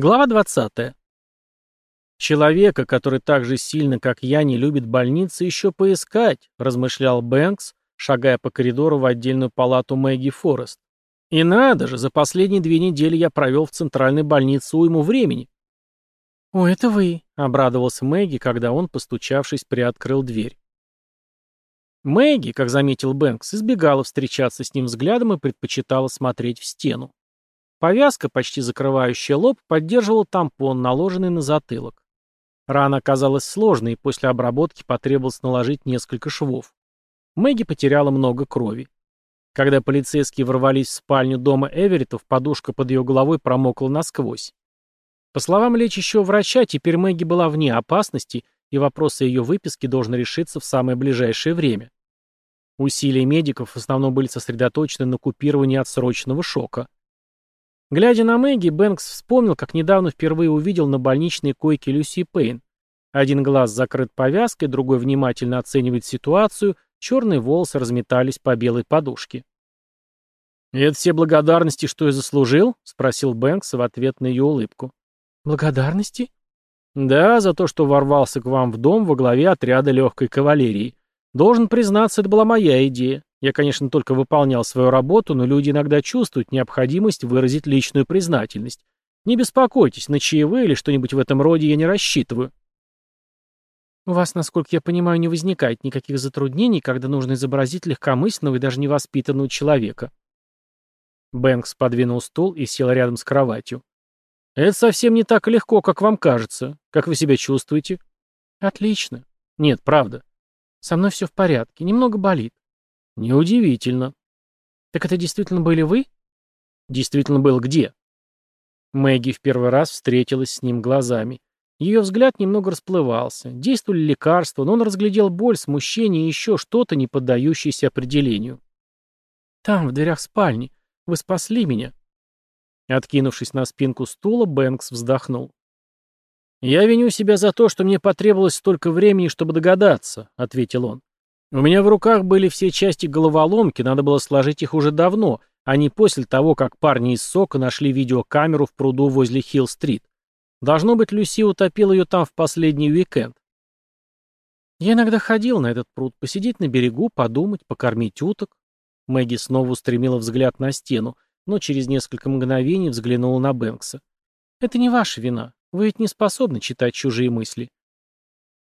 Глава 20. «Человека, который так же сильно, как я, не любит больницы, еще поискать», размышлял Бэнкс, шагая по коридору в отдельную палату Мэгги Форест. «И надо же, за последние две недели я провел в центральной больнице уйму времени». «О, это вы», — обрадовался Мэгги, когда он, постучавшись, приоткрыл дверь. Мэгги, как заметил Бэнкс, избегала встречаться с ним взглядом и предпочитала смотреть в стену. Повязка, почти закрывающая лоб, поддерживала тампон, наложенный на затылок. Рана оказалась сложной, и после обработки потребовалось наложить несколько швов. Мэгги потеряла много крови. Когда полицейские ворвались в спальню дома Эвереттов, подушка под ее головой промокла насквозь. По словам лечащего врача, теперь Мэгги была вне опасности, и вопрос о ее выписке должен решиться в самое ближайшее время. Усилия медиков в основном были сосредоточены на купировании отсроченного шока. Глядя на Мэгги, Бэнкс вспомнил, как недавно впервые увидел на больничной койке Люси Пейн. Один глаз закрыт повязкой, другой внимательно оценивает ситуацию, черные волосы разметались по белой подушке. Это все благодарности, что я заслужил?» — спросил Бэнкс в ответ на ее улыбку. «Благодарности?» «Да, за то, что ворвался к вам в дом во главе отряда легкой кавалерии. Должен признаться, это была моя идея. Я, конечно, только выполнял свою работу, но люди иногда чувствуют необходимость выразить личную признательность. Не беспокойтесь, на чаевые или что-нибудь в этом роде я не рассчитываю. У вас, насколько я понимаю, не возникает никаких затруднений, когда нужно изобразить легкомысленного и даже невоспитанного человека. Бэнкс подвинул стул и сел рядом с кроватью. «Это совсем не так легко, как вам кажется. Как вы себя чувствуете?» «Отлично. Нет, правда. Со мной все в порядке. Немного болит. Неудивительно. Так это действительно были вы? Действительно был где? Мэгги в первый раз встретилась с ним глазами. Ее взгляд немного расплывался. Действовали лекарства, но он разглядел боль, смущение и еще что-то, не поддающееся определению. «Там, в дверях спальни. Вы спасли меня». Откинувшись на спинку стула, Бэнкс вздохнул. «Я виню себя за то, что мне потребовалось столько времени, чтобы догадаться», — ответил он. У меня в руках были все части головоломки, надо было сложить их уже давно, а не после того, как парни из СОКа нашли видеокамеру в пруду возле Хилл-стрит. Должно быть, Люси утопила ее там в последний уикенд. Я иногда ходил на этот пруд, посидеть на берегу, подумать, покормить уток. Мэгги снова устремила взгляд на стену, но через несколько мгновений взглянула на Бэнкса. «Это не ваша вина. Вы ведь не способны читать чужие мысли».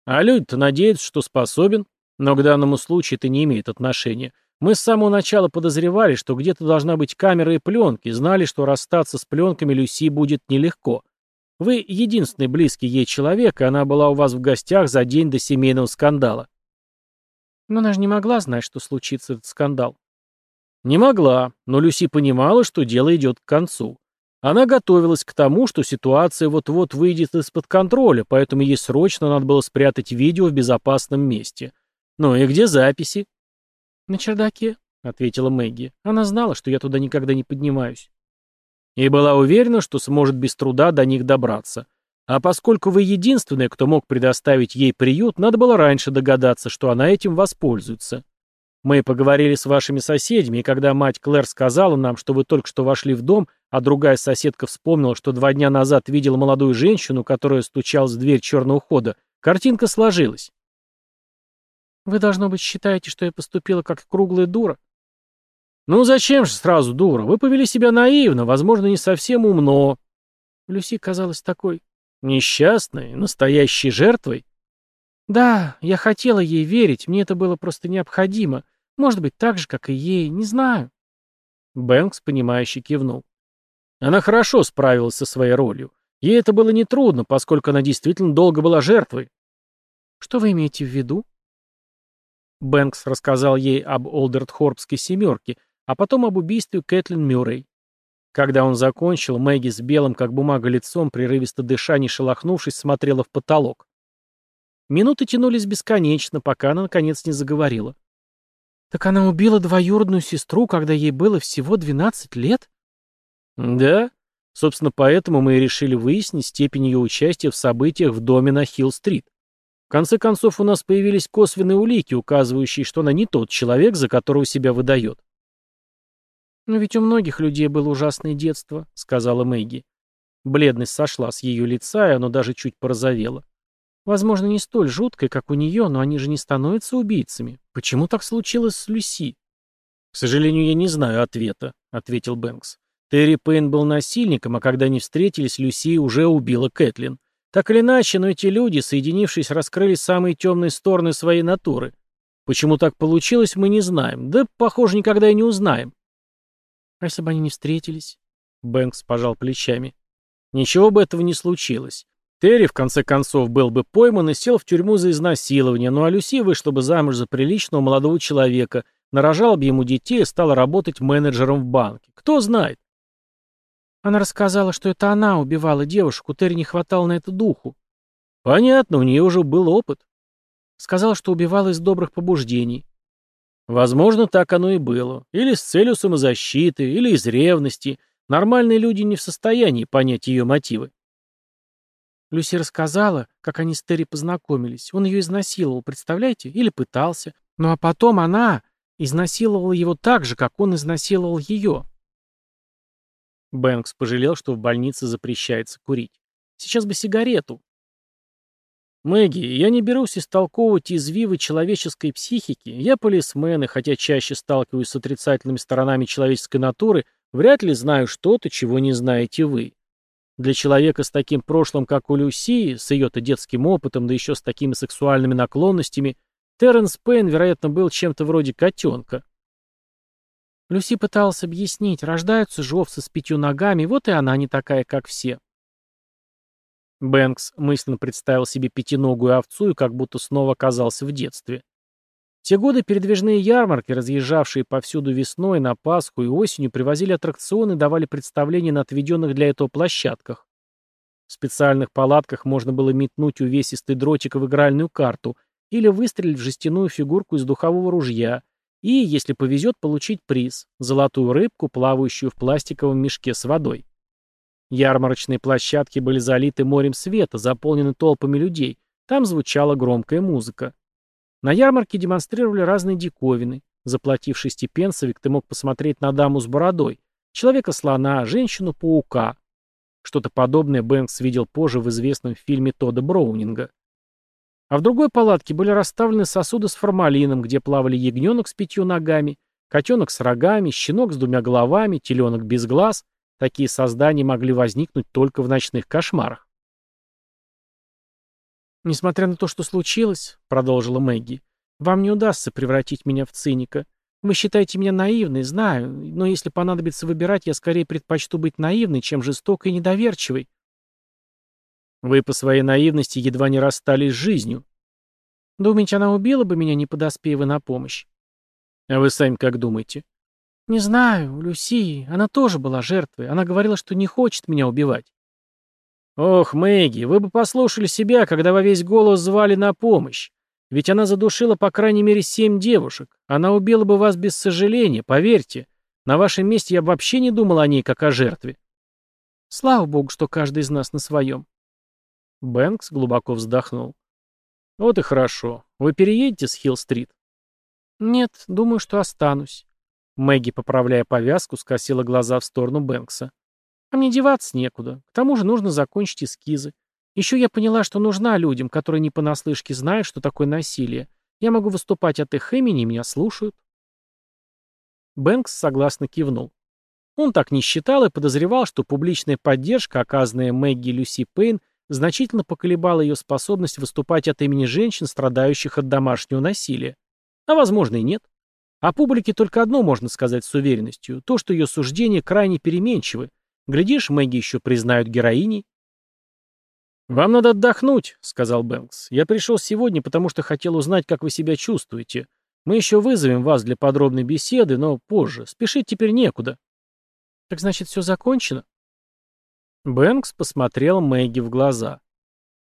«А люди-то надеются, что способен», но к данному случаю это не имеет отношения. Мы с самого начала подозревали, что где-то должна быть камера и пленки, знали, что расстаться с пленками Люси будет нелегко. Вы единственный близкий ей человек, и она была у вас в гостях за день до семейного скандала. Но она же не могла знать, что случится этот скандал. Не могла, но Люси понимала, что дело идет к концу. Она готовилась к тому, что ситуация вот-вот выйдет из-под контроля, поэтому ей срочно надо было спрятать видео в безопасном месте – «Ну и где записи?» «На чердаке», — ответила Мэгги. Она знала, что я туда никогда не поднимаюсь. И была уверена, что сможет без труда до них добраться. А поскольку вы единственная, кто мог предоставить ей приют, надо было раньше догадаться, что она этим воспользуется. Мы поговорили с вашими соседями, и когда мать Клэр сказала нам, что вы только что вошли в дом, а другая соседка вспомнила, что два дня назад видела молодую женщину, которая стучалась в дверь черного хода, картинка сложилась. Вы, должно быть, считаете, что я поступила как круглая дура. Ну зачем же сразу дура? Вы повели себя наивно, возможно, не совсем умно. Люси казалась такой несчастной, настоящей жертвой. Да, я хотела ей верить, мне это было просто необходимо. Может быть, так же, как и ей, не знаю. Бэнкс, понимающе кивнул. Она хорошо справилась со своей ролью. Ей это было нетрудно, поскольку она действительно долго была жертвой. Что вы имеете в виду? Бэнкс рассказал ей об Олдертхорпской «семерке», а потом об убийстве Кэтлин Мюррей. Когда он закончил, Мэгги с белым, как бумага, лицом, прерывисто дыша, не шелохнувшись, смотрела в потолок. Минуты тянулись бесконечно, пока она, наконец, не заговорила. «Так она убила двоюродную сестру, когда ей было всего 12 лет?» «Да. Собственно, поэтому мы и решили выяснить степень ее участия в событиях в доме на Хилл-стрит. В конце концов, у нас появились косвенные улики, указывающие, что она не тот человек, за которого себя выдает. «Но ведь у многих людей было ужасное детство», — сказала Мэгги. Бледность сошла с ее лица, и оно даже чуть порозовело. Возможно, не столь жуткое, как у нее, но они же не становятся убийцами. Почему так случилось с Люси? «К сожалению, я не знаю ответа», — ответил Бэнкс. «Терри Пейн был насильником, а когда они встретились, Люси уже убила Кэтлин. Так или иначе, но эти люди, соединившись, раскрыли самые темные стороны своей натуры. Почему так получилось, мы не знаем. Да, похоже, никогда и не узнаем. А если бы они не встретились? Бэнкс пожал плечами. Ничего бы этого не случилось. Терри, в конце концов, был бы пойман и сел в тюрьму за изнасилование, ну а Люси вышла бы замуж за приличного молодого человека, нарожала бы ему детей и стала работать менеджером в банке. Кто знает? Она рассказала, что это она убивала девушку, Терри не хватало на это духу. Понятно, у нее уже был опыт. Сказала, что убивала из добрых побуждений. Возможно, так оно и было. Или с целью самозащиты, или из ревности. Нормальные люди не в состоянии понять ее мотивы. Люси рассказала, как они с Терри познакомились. Он ее изнасиловал, представляете? Или пытался. Ну а потом она изнасиловала его так же, как он изнасиловал ее. Бэнкс пожалел, что в больнице запрещается курить. «Сейчас бы сигарету». «Мэгги, я не берусь истолковывать извивы человеческой психики. Я полисмен, и хотя чаще сталкиваюсь с отрицательными сторонами человеческой натуры, вряд ли знаю что-то, чего не знаете вы. Для человека с таким прошлым, как у Люсии, с ее-то детским опытом, да еще с такими сексуальными наклонностями, Терренс Пейн, вероятно, был чем-то вроде котенка. Люси пыталась объяснить, рождаются же с пятью ногами, вот и она не такая, как все. Бэнкс мысленно представил себе пятиногую овцу и как будто снова оказался в детстве. Те годы передвижные ярмарки, разъезжавшие повсюду весной, на Пасху и осенью, привозили аттракционы и давали представления на отведенных для этого площадках. В специальных палатках можно было метнуть увесистый дротик в игральную карту или выстрелить в жестяную фигурку из духового ружья – и, если повезет, получить приз – золотую рыбку, плавающую в пластиковом мешке с водой. Ярмарочные площадки были залиты морем света, заполнены толпами людей, там звучала громкая музыка. На ярмарке демонстрировали разные диковины. Заплатив шестипенсовик, ты мог посмотреть на даму с бородой, человека-слона, женщину-паука. Что-то подобное Бэнкс видел позже в известном фильме Тода Броунинга – а в другой палатке были расставлены сосуды с формалином, где плавали ягненок с пятью ногами, котенок с рогами, щенок с двумя головами, теленок без глаз. Такие создания могли возникнуть только в ночных кошмарах. «Несмотря на то, что случилось», — продолжила Мэгги, — «вам не удастся превратить меня в циника. Вы считаете меня наивной, знаю, но если понадобится выбирать, я скорее предпочту быть наивной, чем жестокой и недоверчивой. Вы по своей наивности едва не расстались с жизнью. Думаете, она убила бы меня, не подоспея вы на помощь? А вы сами как думаете? Не знаю, Люси, она тоже была жертвой. Она говорила, что не хочет меня убивать. Ох, Мэгги, вы бы послушали себя, когда во весь голос звали на помощь. Ведь она задушила по крайней мере семь девушек. Она убила бы вас без сожаления, поверьте. На вашем месте я бы вообще не думал о ней как о жертве. Слава богу, что каждый из нас на своем. Бэнкс глубоко вздохнул. «Вот и хорошо. Вы переедете с Хилл-стрит?» «Нет, думаю, что останусь». Мэгги, поправляя повязку, скосила глаза в сторону Бэнкса. «А мне деваться некуда. К тому же нужно закончить эскизы. Еще я поняла, что нужна людям, которые не понаслышке знают, что такое насилие. Я могу выступать от их имени, меня слушают». Бэнкс согласно кивнул. Он так не считал и подозревал, что публичная поддержка, оказанная Мэгги и Люси Пейн, значительно поколебала ее способность выступать от имени женщин, страдающих от домашнего насилия. А возможно и нет. О публике только одно можно сказать с уверенностью, то, что ее суждения крайне переменчивы. Глядишь, Мэгги еще признают героиней. «Вам надо отдохнуть», — сказал Бэнкс. «Я пришел сегодня, потому что хотел узнать, как вы себя чувствуете. Мы еще вызовем вас для подробной беседы, но позже. Спешить теперь некуда». «Так значит, все закончено?» Бэнкс посмотрел Мэгги в глаза.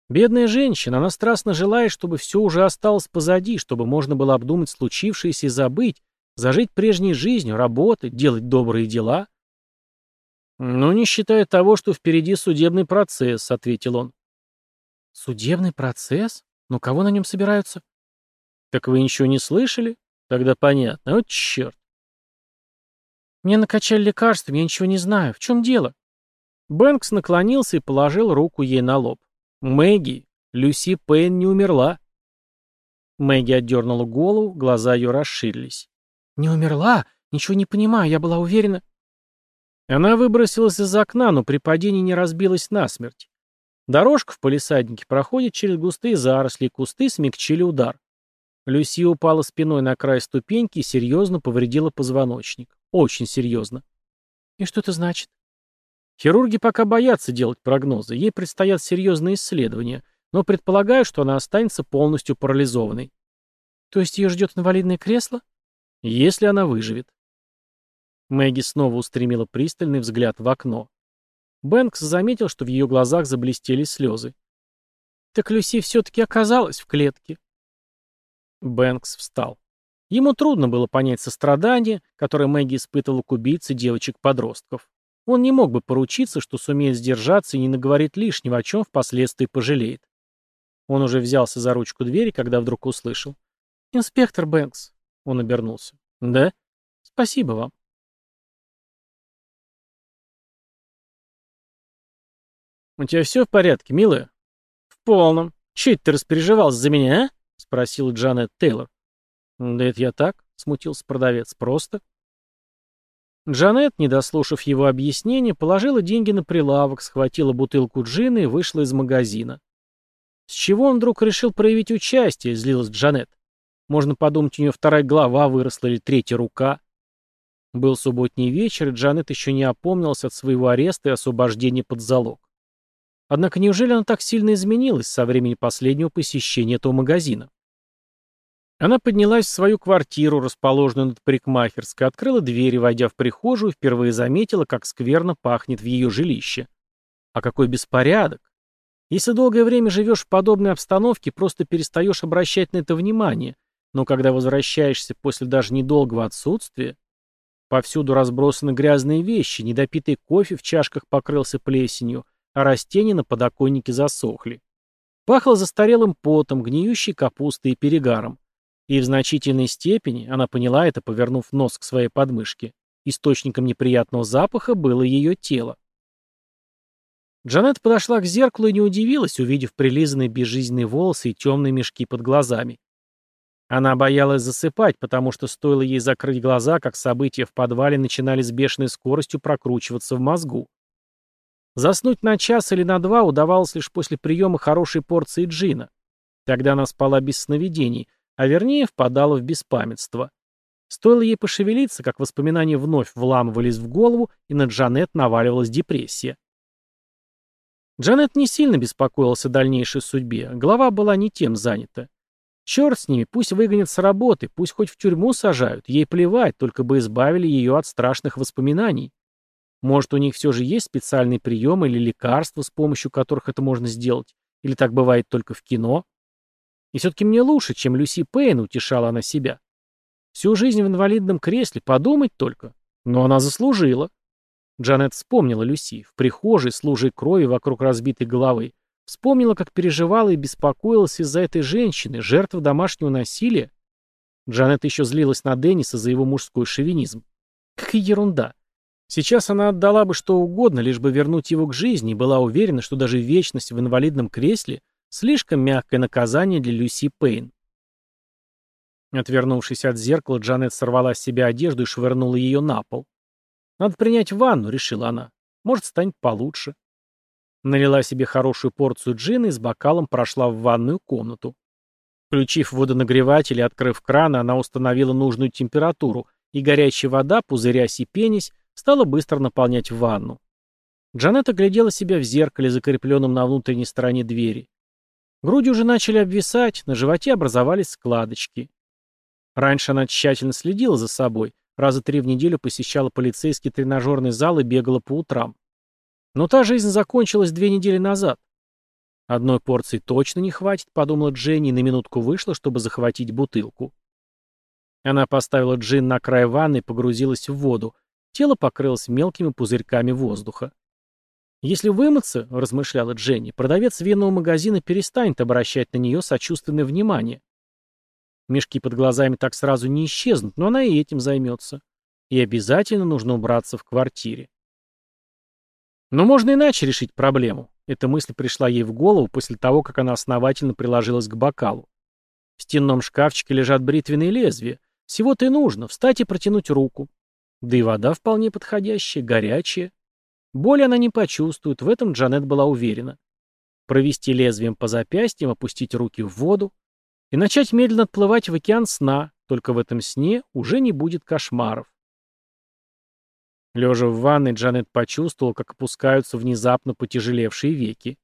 «Бедная женщина, она страстно желает, чтобы все уже осталось позади, чтобы можно было обдумать случившееся и забыть, зажить прежней жизнью, работать, делать добрые дела». «Ну, не считая того, что впереди судебный процесс», — ответил он. «Судебный процесс? Но кого на нем собираются?» «Так вы ничего не слышали? Тогда понятно. Вот черт!» «Мне накачали лекарством, я ничего не знаю. В чем дело?» Бэнкс наклонился и положил руку ей на лоб. «Мэгги, Люси Пейн не умерла». Мэгги отдернула голову, глаза ее расширились. «Не умерла? Ничего не понимаю, я была уверена...» Она выбросилась из окна, но при падении не разбилась насмерть. Дорожка в палисаднике проходит через густые заросли, и кусты смягчили удар. Люси упала спиной на край ступеньки и серьезно повредила позвоночник. Очень серьезно. «И что это значит?» Хирурги пока боятся делать прогнозы, ей предстоят серьезные исследования, но предполагаю, что она останется полностью парализованной. То есть ее ждет инвалидное кресло? Если она выживет. Мэгги снова устремила пристальный взгляд в окно. Бэнкс заметил, что в ее глазах заблестели слезы. Так Люси все-таки оказалась в клетке. Бэнкс встал. Ему трудно было понять сострадание, которое Мэгги испытывала к убийце девочек-подростков. Он не мог бы поручиться, что сумеет сдержаться и не наговорит лишнего, о чем впоследствии пожалеет. Он уже взялся за ручку двери, когда вдруг услышал. «Инспектор Бэнкс». Он обернулся. «Да? Спасибо вам». «У тебя все в порядке, милая?» «В полном. Чуть ты распереживался за меня, а?» — спросил Джанет Тейлор. «Да это я так», — смутился продавец. «Просто». Джанет, не дослушав его объяснений, положила деньги на прилавок, схватила бутылку джина и вышла из магазина. С чего он вдруг решил проявить участие, злилась Джанет. Можно подумать, у нее вторая глава выросла или третья рука. Был субботний вечер, и Джанет еще не опомнилась от своего ареста и освобождения под залог. Однако неужели она так сильно изменилась со времени последнего посещения этого магазина? Она поднялась в свою квартиру, расположенную над парикмахерской, открыла дверь и, войдя в прихожую, впервые заметила, как скверно пахнет в ее жилище. А какой беспорядок! Если долгое время живешь в подобной обстановке, просто перестаешь обращать на это внимание, но когда возвращаешься после даже недолгого отсутствия, повсюду разбросаны грязные вещи, недопитый кофе в чашках покрылся плесенью, а растения на подоконнике засохли. Пахло застарелым потом, гниющей капустой и перегаром. И в значительной степени она поняла это, повернув нос к своей подмышке. Источником неприятного запаха было ее тело. Джанет подошла к зеркалу и не удивилась, увидев прилизанные безжизненные волосы и темные мешки под глазами. Она боялась засыпать, потому что стоило ей закрыть глаза, как события в подвале начинали с бешеной скоростью прокручиваться в мозгу. Заснуть на час или на два удавалось лишь после приема хорошей порции джина. Тогда она спала без сновидений, а вернее впадала в беспамятство. Стоило ей пошевелиться, как воспоминания вновь вламывались в голову, и на Джанет наваливалась депрессия. Джанет не сильно беспокоилась о дальнейшей судьбе, голова была не тем занята. Черт с ними, пусть выгонят с работы, пусть хоть в тюрьму сажают, ей плевать, только бы избавили ее от страшных воспоминаний. Может, у них все же есть специальный приемы или лекарства, с помощью которых это можно сделать? Или так бывает только в кино? И все-таки мне лучше, чем Люси Пейн, утешала она себя. Всю жизнь в инвалидном кресле, подумать только. Но она заслужила. Джанет вспомнила Люси в прихожей с крови вокруг разбитой головы. Вспомнила, как переживала и беспокоилась из-за этой женщины, жертвы домашнего насилия. Джанет еще злилась на Денниса за его мужской шовинизм. Какая ерунда. Сейчас она отдала бы что угодно, лишь бы вернуть его к жизни, и была уверена, что даже вечность в инвалидном кресле — Слишком мягкое наказание для Люси Пейн. Отвернувшись от зеркала, Джанет сорвала с себя одежду и швырнула ее на пол. «Надо принять ванну», — решила она. «Может, станет получше». Налила себе хорошую порцию джина и с бокалом прошла в ванную комнату. Включив водонагреватель и открыв кран, она установила нужную температуру, и горячая вода, пузырясь и пенясь, стала быстро наполнять ванну. Джанет оглядела себя в зеркале, закрепленном на внутренней стороне двери. Груди уже начали обвисать, на животе образовались складочки. Раньше она тщательно следила за собой, раза три в неделю посещала полицейский тренажерный зал и бегала по утрам. Но та жизнь закончилась две недели назад. Одной порции точно не хватит, подумала Дженни, и на минутку вышла, чтобы захватить бутылку. Она поставила джин на край ванны и погрузилась в воду. Тело покрылось мелкими пузырьками воздуха. Если вымыться, размышляла Дженни, продавец винного магазина перестанет обращать на нее сочувственное внимание. Мешки под глазами так сразу не исчезнут, но она и этим займется. И обязательно нужно убраться в квартире. Но можно иначе решить проблему. Эта мысль пришла ей в голову после того, как она основательно приложилась к бокалу. В стенном шкафчике лежат бритвенные лезвия. Всего-то и нужно, встать и протянуть руку. Да и вода вполне подходящая, горячая. Боли она не почувствует, в этом Джанет была уверена. Провести лезвием по запястьям, опустить руки в воду и начать медленно отплывать в океан сна, только в этом сне уже не будет кошмаров. Лежа в ванной, Джанет почувствовал, как опускаются внезапно потяжелевшие веки.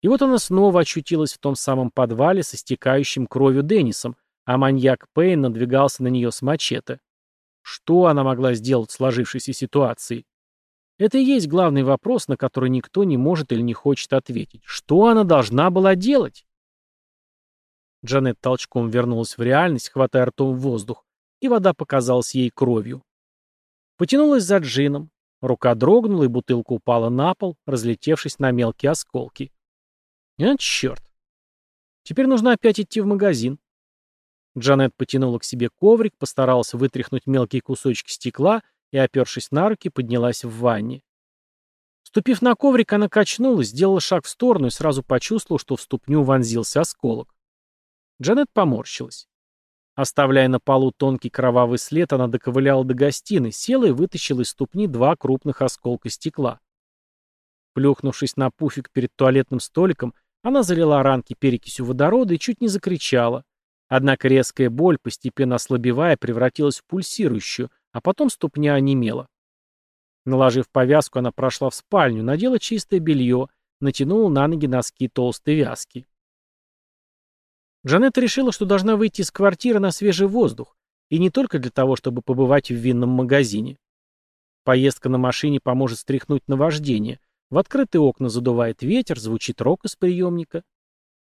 И вот она снова очутилась в том самом подвале со стекающим кровью Деннисом, а маньяк Пейн надвигался на нее с мачете. Что она могла сделать в сложившейся ситуации? Это и есть главный вопрос, на который никто не может или не хочет ответить. Что она должна была делать? Джанет толчком вернулась в реальность, хватая ртом в воздух, и вода показалась ей кровью. Потянулась за джином. Рука дрогнула, и бутылка упала на пол, разлетевшись на мелкие осколки. А, черт. Теперь нужно опять идти в магазин. Джанет потянула к себе коврик, постаралась вытряхнуть мелкие кусочки стекла и, опершись на руки, поднялась в ванне. Ступив на коврик, она качнулась, сделала шаг в сторону и сразу почувствовала, что в ступню вонзился осколок. Джанет поморщилась. Оставляя на полу тонкий кровавый след, она доковыляла до гостиной, села и вытащила из ступни два крупных осколка стекла. Плюхнувшись на пуфик перед туалетным столиком, она залила ранки перекисью водорода и чуть не закричала. Однако резкая боль, постепенно ослабевая, превратилась в пульсирующую, а потом ступня онемела. Наложив повязку, она прошла в спальню, надела чистое белье, натянула на ноги носки толстой вязки. Джанетта решила, что должна выйти из квартиры на свежий воздух, и не только для того, чтобы побывать в винном магазине. Поездка на машине поможет стряхнуть наваждение. В открытые окна задувает ветер, звучит рок из приемника.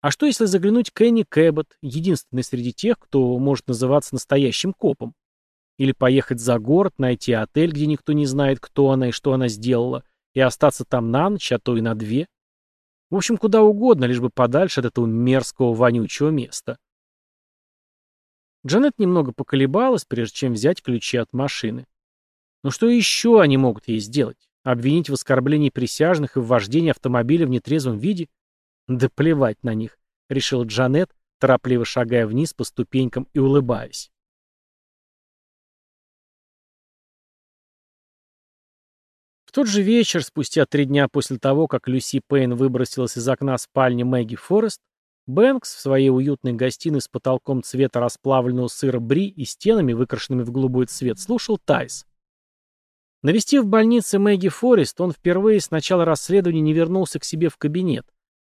А что если заглянуть к Энни Кэббот, единственной среди тех, кто может называться настоящим копом? Или поехать за город, найти отель, где никто не знает, кто она и что она сделала, и остаться там на ночь, а то и на две. В общем, куда угодно, лишь бы подальше от этого мерзкого вонючего места. Джанет немного поколебалась, прежде чем взять ключи от машины. Но что еще они могут ей сделать? Обвинить в оскорблении присяжных и в вождении автомобиля в нетрезвом виде? Да плевать на них, решила Джанет, торопливо шагая вниз по ступенькам и улыбаясь. В тот же вечер, спустя три дня после того, как Люси Пейн выбросилась из окна спальни Мэгги Форест, Бэнкс в своей уютной гостиной с потолком цвета расплавленного сыра бри и стенами, выкрашенными в голубой цвет, слушал Тайс. Навестив в больнице Мэгги Форест, он впервые с начала расследования не вернулся к себе в кабинет,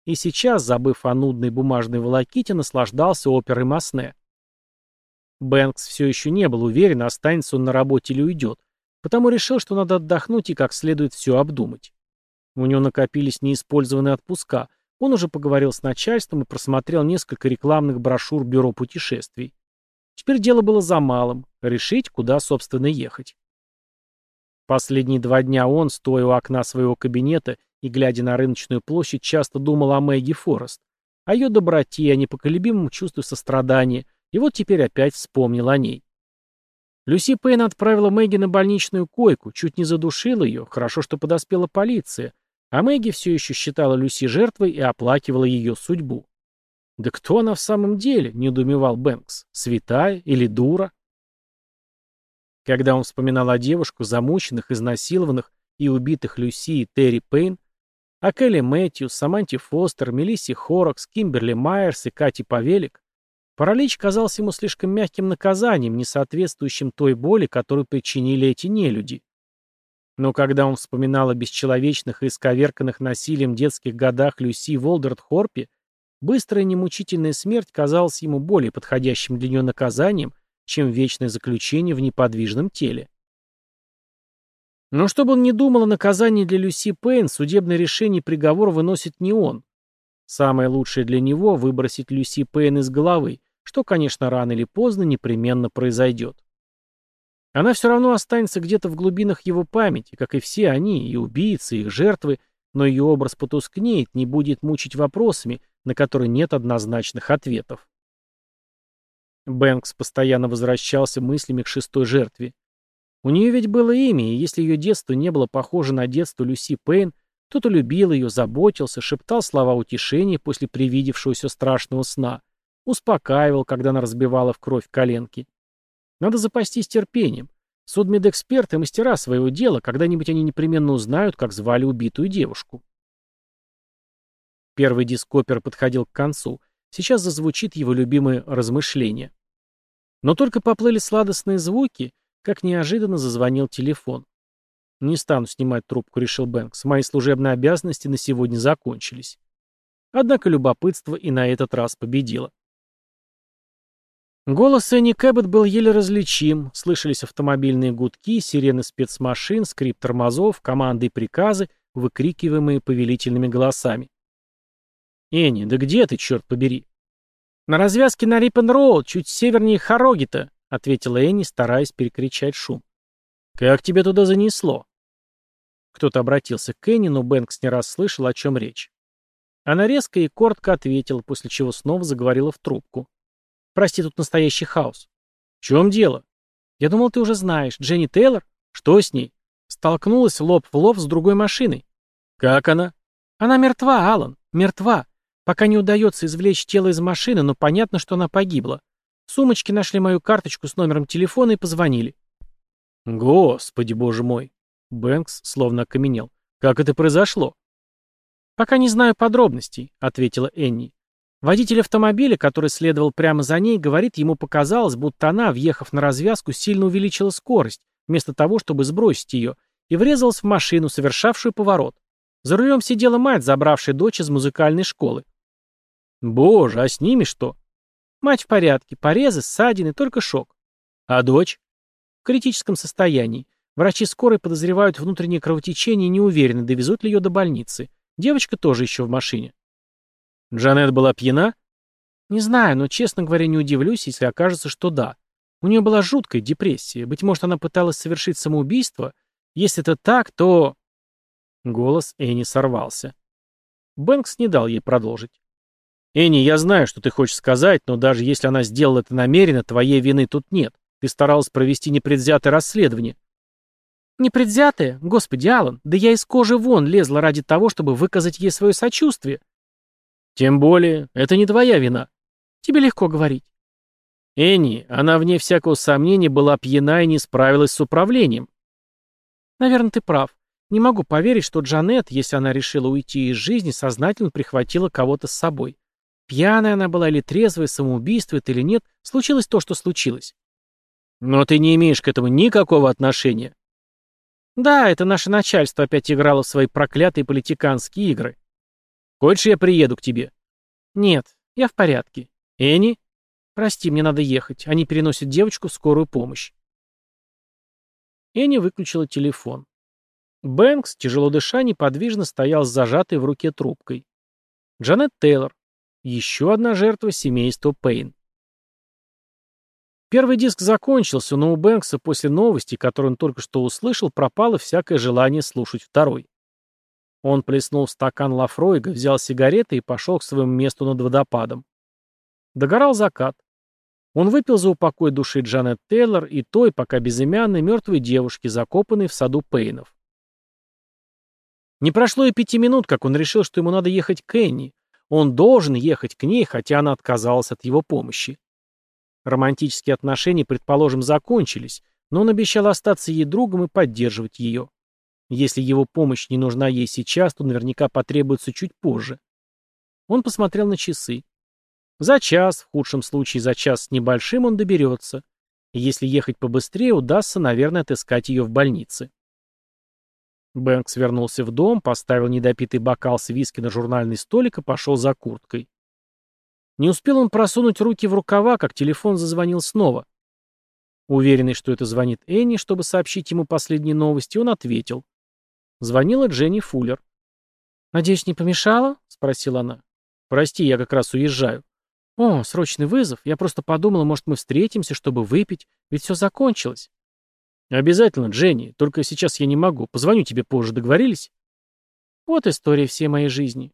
и сейчас, забыв о нудной бумажной волоките, наслаждался оперой Масне. Бэнкс все еще не был уверен, останется он на работе или уйдет, потому решил, что надо отдохнуть и как следует все обдумать. У него накопились неиспользованные отпуска. Он уже поговорил с начальством и просмотрел несколько рекламных брошюр Бюро путешествий. Теперь дело было за малым — решить, куда, собственно, ехать. Последние два дня он, стоя у окна своего кабинета и глядя на рыночную площадь, часто думал о Мэгги Форест, о ее доброте, о непоколебимом чувстве сострадания, и вот теперь опять вспомнил о ней. Люси Пейн отправила Мэгги на больничную койку, чуть не задушила ее, хорошо, что подоспела полиция, а Мэгги все еще считала Люси жертвой и оплакивала ее судьбу. «Да кто она в самом деле?» – недоумевал Бэнкс. «Святая или дура?» Когда он вспоминал о девушку замученных, изнасилованных и убитых Люси и Терри Пейн, о Келли Мэтью, Саманте Фостер, Мелисси Хорокс, Кимберли Майерс и Кати Павелик, Паралич казался ему слишком мягким наказанием, не соответствующим той боли, которую причинили эти нелюди. Но когда он вспоминал о бесчеловечных и исковерканных насилием детских годах Люси Волдерт Хорпи, быстрая немучительная смерть казалась ему более подходящим для нее наказанием, чем вечное заключение в неподвижном теле. Но чтобы он не думал о наказании для Люси Пейн, судебное решение приговор выносит не он. Самое лучшее для него – выбросить Люси Пейн из головы, что, конечно, рано или поздно непременно произойдет. Она все равно останется где-то в глубинах его памяти, как и все они, и убийцы, и их жертвы, но ее образ потускнеет, не будет мучить вопросами, на которые нет однозначных ответов. Бэнкс постоянно возвращался мыслями к шестой жертве. У нее ведь было имя, и если ее детство не было похоже на детство Люси Пейн, кто-то любил ее, заботился, шептал слова утешения после привидевшегося страшного сна успокаивал, когда она разбивала в кровь коленки. Надо запастись терпением. Судмедэксперты — мастера своего дела, когда-нибудь они непременно узнают, как звали убитую девушку. Первый дископер подходил к концу. Сейчас зазвучит его любимое размышление. Но только поплыли сладостные звуки, как неожиданно зазвонил телефон. «Не стану снимать трубку», — решил Бэнкс. «Мои служебные обязанности на сегодня закончились». Однако любопытство и на этот раз победило. Голос Энни Кэббет был еле различим, слышались автомобильные гудки, сирены спецмашин, скрип тормозов, команды и приказы, выкрикиваемые повелительными голосами. «Энни, да где ты, черт побери?» «На развязке на Риппен-Роуд, чуть севернее Харогита, — ответила Энни, стараясь перекричать шум. «Как тебя туда занесло?» Кто-то обратился к Энни, но Бэнкс не раз слышал, о чем речь. Она резко и коротко ответила, после чего снова заговорила в трубку. Прости, тут настоящий хаос. В чем дело? Я думал, ты уже знаешь. Дженни Тейлор? Что с ней? Столкнулась лоб в лоб с другой машиной. Как она? Она мертва, Алан, мертва. Пока не удается извлечь тело из машины, но понятно, что она погибла. В сумочке нашли мою карточку с номером телефона и позвонили. Господи, боже мой. Бэнкс словно окаменел. Как это произошло? «Пока не знаю подробностей», — ответила Энни. Водитель автомобиля, который следовал прямо за ней, говорит, ему показалось, будто она, въехав на развязку, сильно увеличила скорость, вместо того, чтобы сбросить ее, и врезалась в машину, совершавшую поворот. За рулем сидела мать, забравшая дочь из музыкальной школы. «Боже, а с ними что?» «Мать в порядке, порезы, ссадины, только шок». «А дочь?» «В критическом состоянии. Врачи скорой подозревают внутреннее кровотечение и не уверены, довезут ли ее до больницы. Девочка тоже еще в машине». Джанет была пьяна? Не знаю, но, честно говоря, не удивлюсь, если окажется, что да. У нее была жуткая депрессия. Быть может, она пыталась совершить самоубийство? Если это так, то... Голос Энни сорвался. Бэнкс не дал ей продолжить. «Энни, я знаю, что ты хочешь сказать, но даже если она сделала это намеренно, твоей вины тут нет. Ты старалась провести непредвзятое расследование». «Непредвзятое? Господи, Алан, да я из кожи вон лезла ради того, чтобы выказать ей свое сочувствие. Тем более, это не твоя вина. Тебе легко говорить. Энни, она вне всякого сомнения была пьяна и не справилась с управлением. Наверное, ты прав. Не могу поверить, что Джанет, если она решила уйти из жизни, сознательно прихватила кого-то с собой. Пьяная она была или трезвая, самоубийство это или нет, случилось то, что случилось. Но ты не имеешь к этому никакого отношения. Да, это наше начальство опять играло в свои проклятые политиканские игры. Хочешь, я приеду к тебе? Нет, я в порядке. Энни? Прости, мне надо ехать. Они переносят девочку в скорую помощь. Энни выключила телефон. Бэнкс, тяжело дыша, неподвижно стоял с зажатой в руке трубкой. Джанет Тейлор. Еще одна жертва семейства Пейн. Первый диск закончился, но у Бэнкса после новости, которую он только что услышал, пропало всякое желание слушать второй. Он плеснул стакан Лафройга, взял сигареты и пошел к своему месту над водопадом. Догорал закат. Он выпил за упокой души Джанет Тейлор и той, пока безымянной, мертвой девушки, закопанной в саду Пейнов. Не прошло и пяти минут, как он решил, что ему надо ехать к Энни. Он должен ехать к ней, хотя она отказалась от его помощи. Романтические отношения, предположим, закончились, но он обещал остаться ей другом и поддерживать ее. Если его помощь не нужна ей сейчас, то наверняка потребуется чуть позже. Он посмотрел на часы. За час, в худшем случае за час с небольшим, он доберется. Если ехать побыстрее, удастся, наверное, отыскать ее в больнице. Бэнкс вернулся в дом, поставил недопитый бокал с виски на журнальный столик и пошел за курткой. Не успел он просунуть руки в рукава, как телефон зазвонил снова. Уверенный, что это звонит Энни, чтобы сообщить ему последние новости, он ответил. Звонила Дженни Фуллер. «Надеюсь, не помешала?» — спросила она. «Прости, я как раз уезжаю». «О, срочный вызов. Я просто подумала, может, мы встретимся, чтобы выпить, ведь все закончилось». «Обязательно, Дженни. Только сейчас я не могу. Позвоню тебе позже. Договорились?» «Вот история всей моей жизни».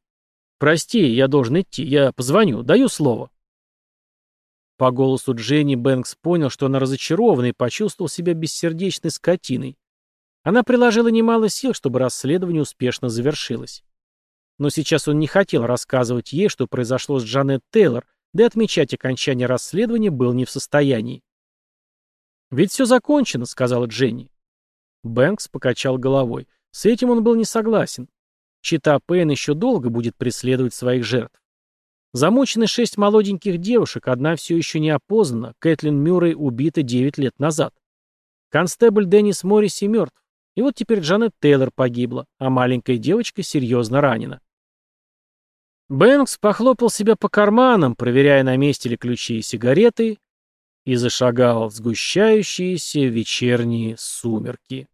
«Прости, я должен идти. Я позвоню. Даю слово». По голосу Дженни Бэнкс понял, что она разочарована и почувствовал себя бессердечной скотиной. Она приложила немало сил, чтобы расследование успешно завершилось. Но сейчас он не хотел рассказывать ей, что произошло с Джанет Тейлор, да и отмечать окончание расследования был не в состоянии. «Ведь все закончено», — сказала Дженни. Бэнкс покачал головой. С этим он был не согласен. Чита Пейн еще долго будет преследовать своих жертв. Замучены шесть молоденьких девушек, одна все еще не опознана, Кэтлин Мюррей убита девять лет назад. Констебль Деннис Морриси мертв. И вот теперь Джанет Тейлор погибла, а маленькая девочка серьезно ранена. Бэнкс похлопал себя по карманам, проверяя, на месте ли ключи и сигареты, и зашагал в сгущающиеся вечерние сумерки.